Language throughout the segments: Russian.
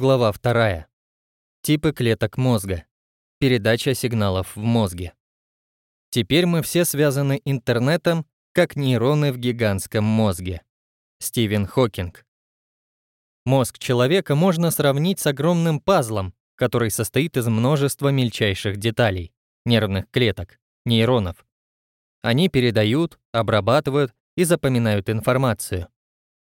Глава 2. Типы клеток мозга. Передача сигналов в мозге. Теперь мы все связаны интернетом, как нейроны в гигантском мозге. Стивен Хокинг. Мозг человека можно сравнить с огромным пазлом, который состоит из множества мельчайших деталей, нервных клеток, нейронов. Они передают, обрабатывают и запоминают информацию.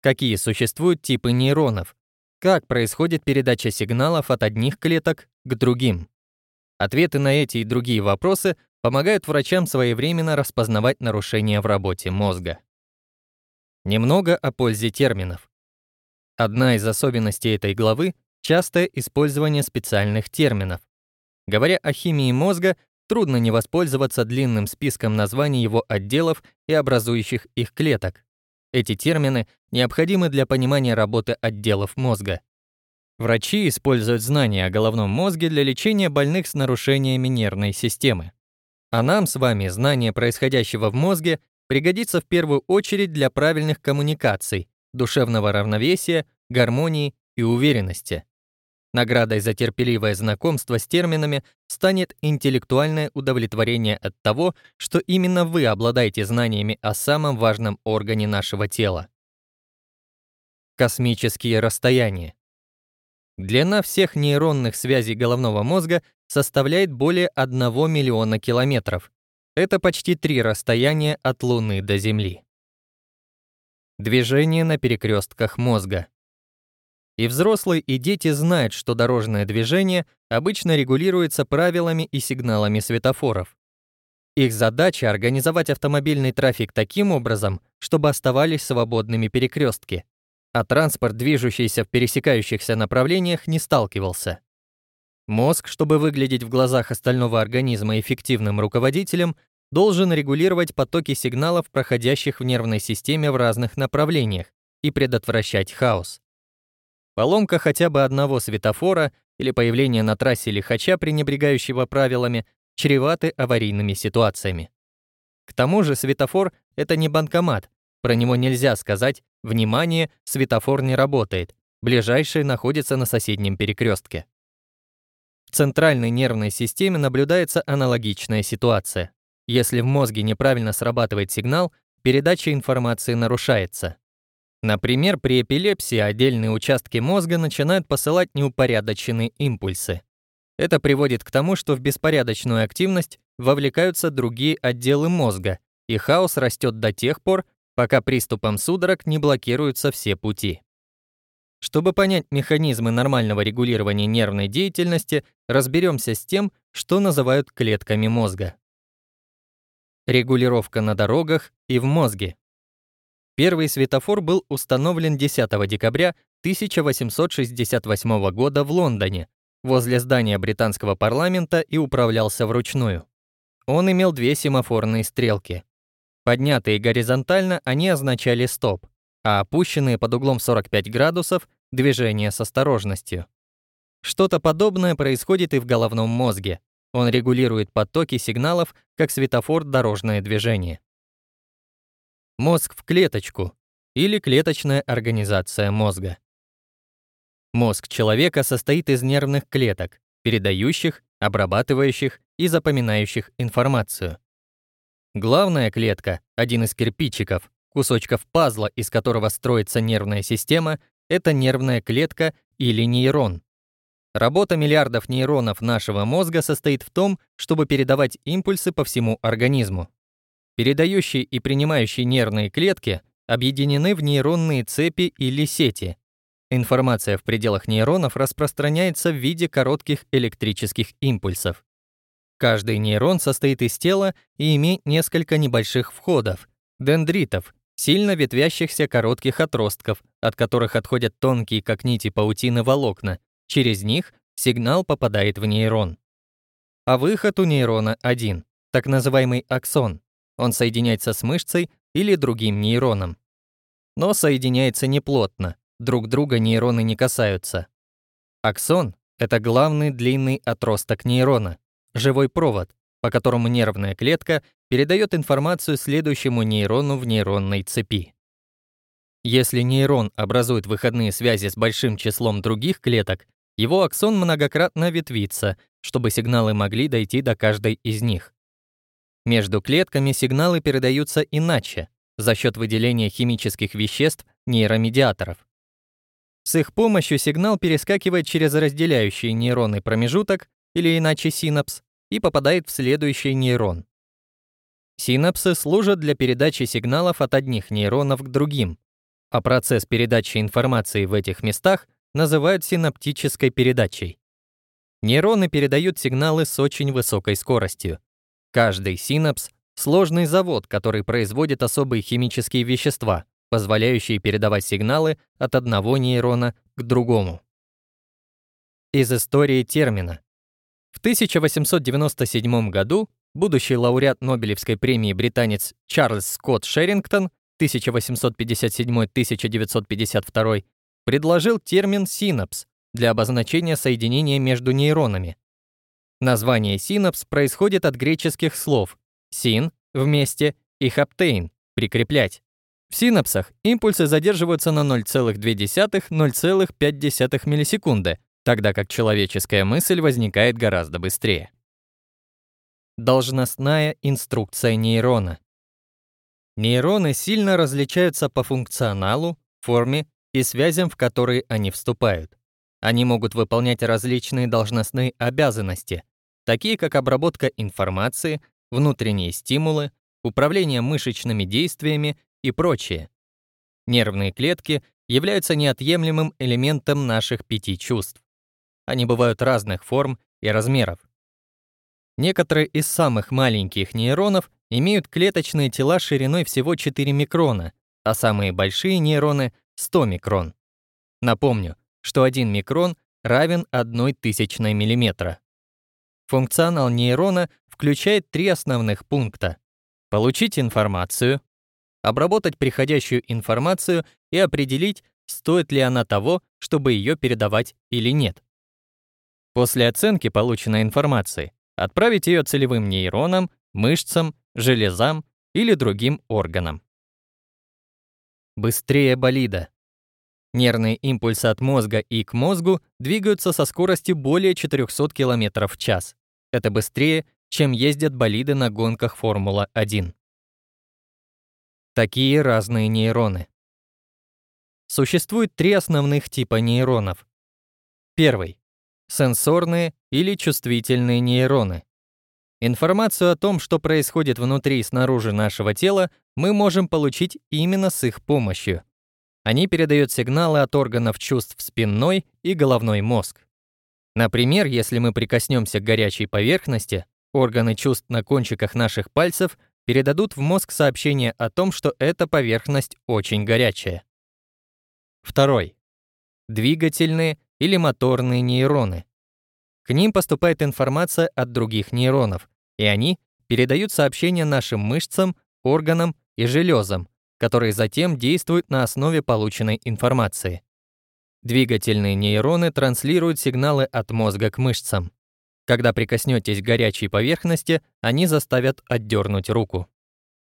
Какие существуют типы нейронов, как происходит передача сигналов от одних клеток к другим? Ответы на эти и другие вопросы помогают врачам своевременно распознавать нарушения в работе мозга. Немного о пользе терминов. Одна из особенностей этой главы — частое использование специальных терминов. Говоря о химии мозга, трудно не воспользоваться длинным списком названий его отделов и образующих их клеток. Эти термины необходимы для понимания работы отделов мозга. Врачи используют знания о головном мозге для лечения больных с нарушениями нервной системы. А нам с вами знание происходящего в мозге пригодится в первую очередь для правильных коммуникаций, душевного равновесия, гармонии и уверенности. Наградой за терпеливое знакомство с терминами станет интеллектуальное удовлетворение от того, что именно вы обладаете знаниями о самом важном органе нашего тела. Космические расстояния. Длина всех нейронных связей головного мозга составляет более 1 миллиона километров. Это почти три расстояния от Луны до Земли. Движение на перекрестках мозга. И взрослые, и дети знают, что дорожное движение обычно регулируется правилами и сигналами светофоров. Их задача — организовать автомобильный трафик таким образом, чтобы оставались свободными перекрестки, а транспорт, движущийся в пересекающихся направлениях, не сталкивался. Мозг, чтобы выглядеть в глазах остального организма эффективным руководителем, должен регулировать потоки сигналов, проходящих в нервной системе в разных направлениях, и предотвращать хаос. Поломка хотя бы одного светофора или появление на трассе лихача, пренебрегающего правилами, чреваты аварийными ситуациями. К тому же светофор — это не банкомат, про него нельзя сказать «Внимание, светофор не работает», ближайший находится на соседнем перекрестке. В центральной нервной системе наблюдается аналогичная ситуация. Если в мозге неправильно срабатывает сигнал, передача информации нарушается. Например, при эпилепсии отдельные участки мозга начинают посылать неупорядоченные импульсы. Это приводит к тому, что в беспорядочную активность вовлекаются другие отделы мозга, и хаос растет до тех пор, пока приступом судорог не блокируются все пути. Чтобы понять механизмы нормального регулирования нервной деятельности, разберемся с тем, что называют клетками мозга. Регулировка на дорогах и в мозге. Первый светофор был установлен 10 декабря 1868 года в Лондоне, возле здания британского парламента и управлялся вручную. Он имел две семафорные стрелки. Поднятые горизонтально они означали стоп, а опущенные под углом 45 градусов — движение с осторожностью. Что-то подобное происходит и в головном мозге. Он регулирует потоки сигналов, как светофор дорожное движение. Мозг в клеточку или клеточная организация мозга. Мозг человека состоит из нервных клеток, передающих, обрабатывающих и запоминающих информацию. Главная клетка, один из кирпичиков, кусочков пазла, из которого строится нервная система, это нервная клетка или нейрон. Работа миллиардов нейронов нашего мозга состоит в том, чтобы передавать импульсы по всему организму. Передающие и принимающие нервные клетки объединены в нейронные цепи или сети. Информация в пределах нейронов распространяется в виде коротких электрических импульсов. Каждый нейрон состоит из тела и имеет несколько небольших входов, дендритов, сильно ветвящихся коротких отростков, от которых отходят тонкие, как нити паутины, волокна. Через них сигнал попадает в нейрон. А выход у нейрона один, так называемый аксон. Он соединяется с мышцей или другим нейроном. Но соединяется неплотно, друг друга нейроны не касаются. Аксон — это главный длинный отросток нейрона, живой провод, по которому нервная клетка передает информацию следующему нейрону в нейронной цепи. Если нейрон образует выходные связи с большим числом других клеток, его аксон многократно ветвится, чтобы сигналы могли дойти до каждой из них. Между клетками сигналы передаются иначе, за счет выделения химических веществ нейромедиаторов. С их помощью сигнал перескакивает через разделяющий нейронный промежуток, или иначе синапс, и попадает в следующий нейрон. Синапсы служат для передачи сигналов от одних нейронов к другим, а процесс передачи информации в этих местах называют синаптической передачей. Нейроны передают сигналы с очень высокой скоростью. Каждый синапс — сложный завод, который производит особые химические вещества, позволяющие передавать сигналы от одного нейрона к другому. Из истории термина. В 1897 году будущий лауреат Нобелевской премии британец Чарльз Скотт Шерингтон 1857-1952 предложил термин «синапс» для обозначения соединения между нейронами. Название синапс происходит от греческих слов «син» — «вместе» и «хаптейн» — «прикреплять». В синапсах импульсы задерживаются на 0,2-0,5 миллисекунды, тогда как человеческая мысль возникает гораздо быстрее. Должностная инструкция нейрона. Нейроны сильно различаются по функционалу, форме и связям, в которые они вступают. Они могут выполнять различные должностные обязанности, такие как обработка информации, внутренние стимулы, управление мышечными действиями и прочее. Нервные клетки являются неотъемлемым элементом наших пяти чувств. Они бывают разных форм и размеров. Некоторые из самых маленьких нейронов имеют клеточные тела шириной всего 4 микрона, а самые большие нейроны — 100 микрон. Напомню, что 1 микрон равен 1 тысячной миллиметра. Функционал нейрона включает три основных пункта. Получить информацию, обработать приходящую информацию и определить, стоит ли она того, чтобы ее передавать или нет. После оценки полученной информации отправить ее целевым нейронам, мышцам, железам или другим органам. Быстрее болида. Нервные импульсы от мозга и к мозгу двигаются со скоростью более 400 км в час. Это быстрее, чем ездят болиды на гонках Формула-1. Такие разные нейроны. Существует три основных типа нейронов. Первый — сенсорные или чувствительные нейроны. Информацию о том, что происходит внутри и снаружи нашего тела, мы можем получить именно с их помощью. Они передают сигналы от органов чувств спинной и головной мозг. Например, если мы прикоснемся к горячей поверхности, органы чувств на кончиках наших пальцев передадут в мозг сообщение о том, что эта поверхность очень горячая. Второй. Двигательные или моторные нейроны. К ним поступает информация от других нейронов, и они передают сообщения нашим мышцам, органам и железам, которые затем действуют на основе полученной информации. Двигательные нейроны транслируют сигналы от мозга к мышцам. Когда прикоснетесь к горячей поверхности, они заставят отдернуть руку.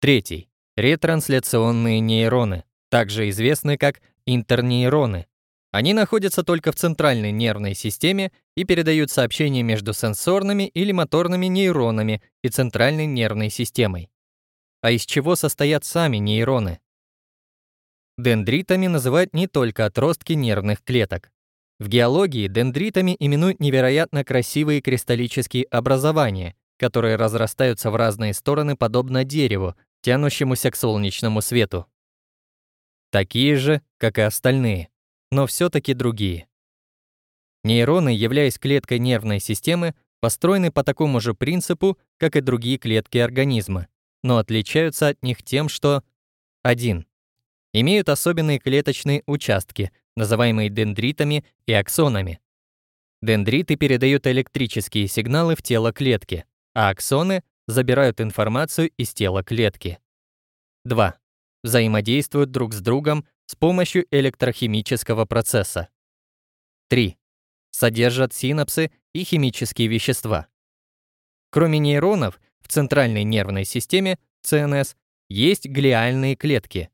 Третий. Ретрансляционные нейроны, также известны как интернейроны. Они находятся только в центральной нервной системе и передают сообщения между сенсорными или моторными нейронами и центральной нервной системой. А из чего состоят сами нейроны? Дендритами называют не только отростки нервных клеток. В геологии дендритами именуют невероятно красивые кристаллические образования, которые разрастаются в разные стороны подобно дереву, тянущемуся к солнечному свету. Такие же, как и остальные, но все таки другие. Нейроны, являясь клеткой нервной системы, построены по такому же принципу, как и другие клетки организма, но отличаются от них тем, что 1. Имеют особенные клеточные участки, называемые дендритами и аксонами. Дендриты передают электрические сигналы в тело клетки, а аксоны забирают информацию из тела клетки. 2. Взаимодействуют друг с другом с помощью электрохимического процесса. 3. Содержат синапсы и химические вещества. Кроме нейронов, в центральной нервной системе, ЦНС, есть глиальные клетки.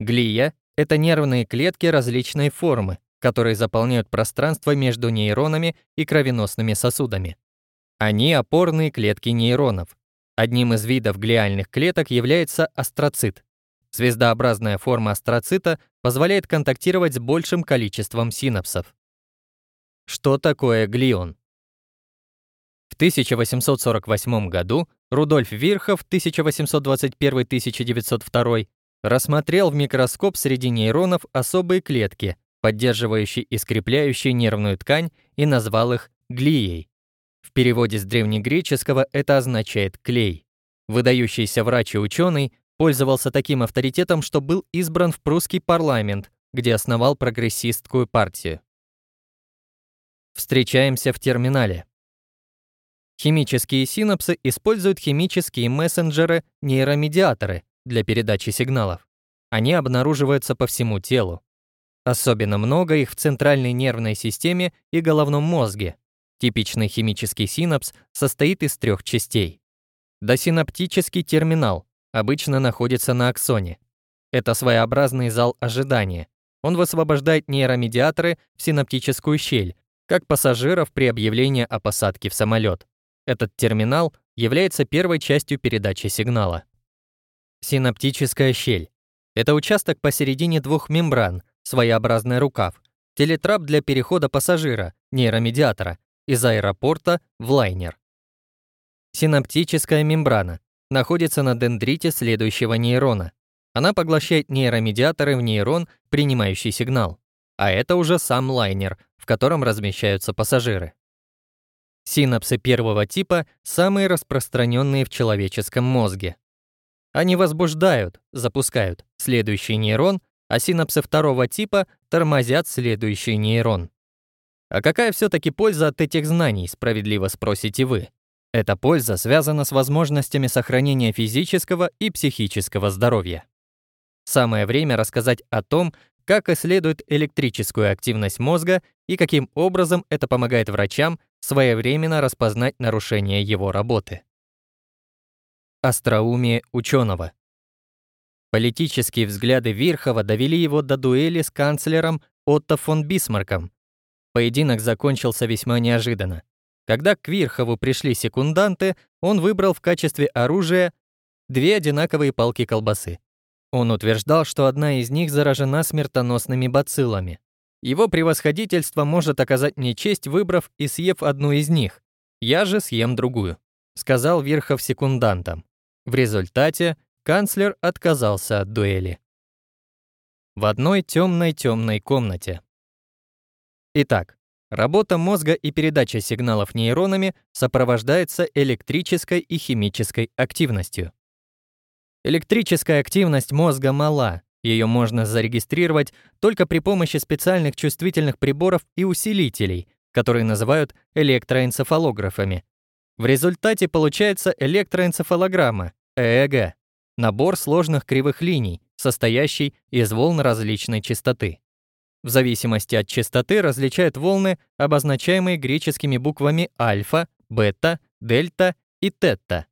Глия — это нервные клетки различной формы, которые заполняют пространство между нейронами и кровеносными сосудами. Они опорные клетки нейронов. Одним из видов глиальных клеток является астроцит. Звездообразная форма астроцита позволяет контактировать с большим количеством синапсов. Что такое глион? В 1848 году Рудольф Вирхов 1821-1902 рассмотрел в микроскоп среди нейронов особые клетки, поддерживающие и скрепляющие нервную ткань, и назвал их глией. В переводе с древнегреческого это означает «клей». Выдающийся врач и ученый пользовался таким авторитетом, что был избран в прусский парламент, где основал прогрессистскую партию. Встречаемся в терминале. Химические синапсы используют химические мессенджеры, нейромедиаторы для передачи сигналов. Они обнаруживаются по всему телу. Особенно много их в центральной нервной системе и головном мозге. Типичный химический синапс состоит из трех частей. Досинаптический терминал обычно находится на аксоне. Это своеобразный зал ожидания. Он высвобождает нейромедиаторы в синаптическую щель, как пассажиров при объявлении о посадке в самолет. Этот терминал является первой частью передачи сигнала. Синаптическая щель. Это участок посередине двух мембран, своеобразный рукав, телетрап для перехода пассажира, нейромедиатора, из аэропорта в лайнер. Синаптическая мембрана находится на дендрите следующего нейрона. Она поглощает нейромедиаторы в нейрон, принимающий сигнал. А это уже сам лайнер, в котором размещаются пассажиры. Синапсы первого типа самые распространенные в человеческом мозге. Они возбуждают, запускают следующий нейрон, а синапсы второго типа тормозят следующий нейрон. А какая все таки польза от этих знаний, справедливо спросите вы? Эта польза связана с возможностями сохранения физического и психического здоровья. Самое время рассказать о том, как исследуют электрическую активность мозга и каким образом это помогает врачам своевременно распознать нарушение его работы. Остроумие ученого. Политические взгляды Вирхова довели его до дуэли с канцлером Отто фон Бисмарком. Поединок закончился весьма неожиданно. Когда к Вирхову пришли секунданты, он выбрал в качестве оружия две одинаковые палки колбасы. Он утверждал, что одна из них заражена смертоносными бациллами. Его превосходительство может оказать мне честь, выбрав и съев одну из них. Я же съем другую», — сказал Верхов секундантам. В результате канцлер отказался от дуэли. В одной темной-темной комнате. Итак, работа мозга и передача сигналов нейронами сопровождается электрической и химической активностью. Электрическая активность мозга мала, ее можно зарегистрировать только при помощи специальных чувствительных приборов и усилителей, которые называют электроэнцефалографами. В результате получается электроэнцефалограмма, ЭЭГ, набор сложных кривых линий, состоящий из волн различной частоты. В зависимости от частоты различают волны, обозначаемые греческими буквами альфа, бета, дельта и тетта.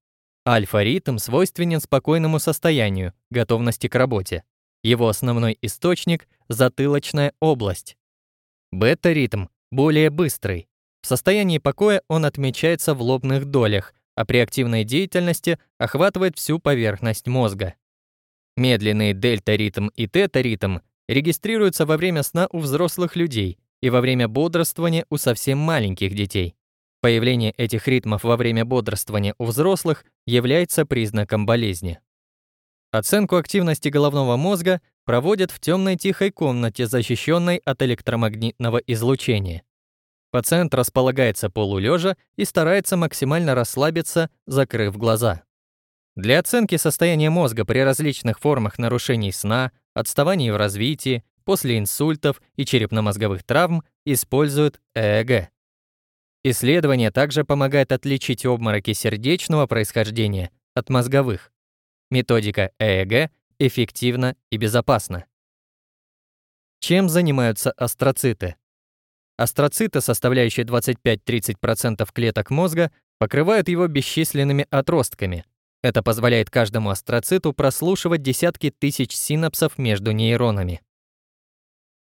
Альфа-ритм свойственен спокойному состоянию, готовности к работе. Его основной источник — затылочная область. Бета-ритм более быстрый. В состоянии покоя он отмечается в лобных долях, а при активной деятельности охватывает всю поверхность мозга. Медленный дельта-ритм и тета-ритм регистрируются во время сна у взрослых людей и во время бодрствования у совсем маленьких детей. Появление этих ритмов во время бодрствования у взрослых является признаком болезни. Оценку активности головного мозга проводят в темной тихой комнате, защищенной от электромагнитного излучения. Пациент располагается полулежа и старается максимально расслабиться, закрыв глаза. Для оценки состояния мозга при различных формах нарушений сна, отставаний в развитии, после инсультов и черепно-мозговых травм используют ЭЭГ. Исследование также помогает отличить обмороки сердечного происхождения от мозговых. Методика ЭЭГ эффективна и безопасна. Чем занимаются астроциты? Астроциты, составляющие 25-30% клеток мозга, покрывают его бесчисленными отростками. Это позволяет каждому астроциту прослушивать десятки тысяч синапсов между нейронами.